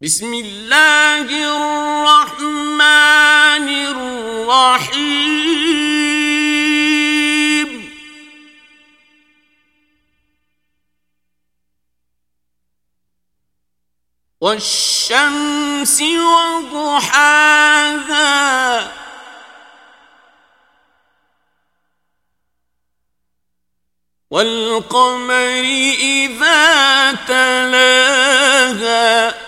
بسم اللہ الرحمن الرحیم والشمس وضحاها. والقمر إذا تلاها.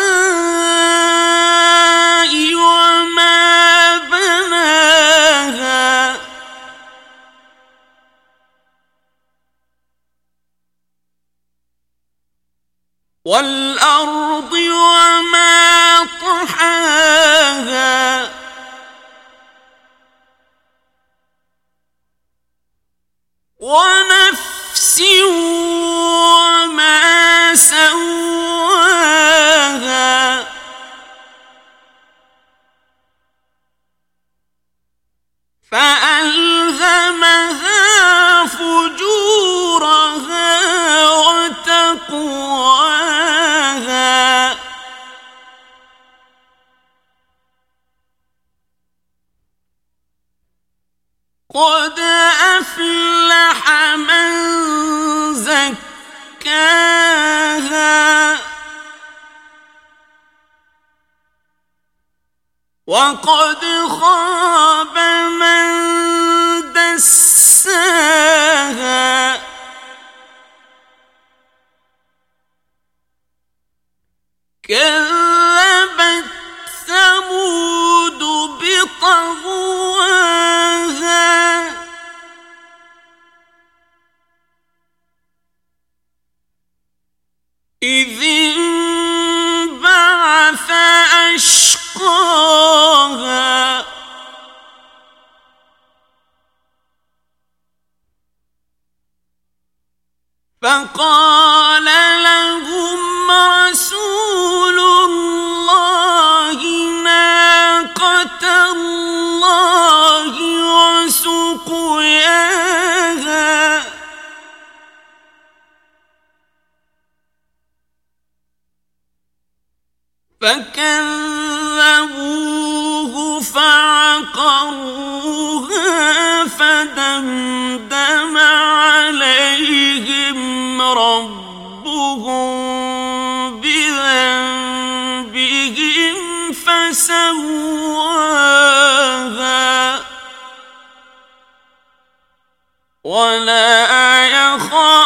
والأرض وما طحاها. ونفس وما سواها. فألهمها قد أفلح من زكاها. وقد خاب من دساها. كذب أشقاها فقال فكذبوه فعقروها فدمدم عليهم ربهم بذنبهم فسواها ولا يخاف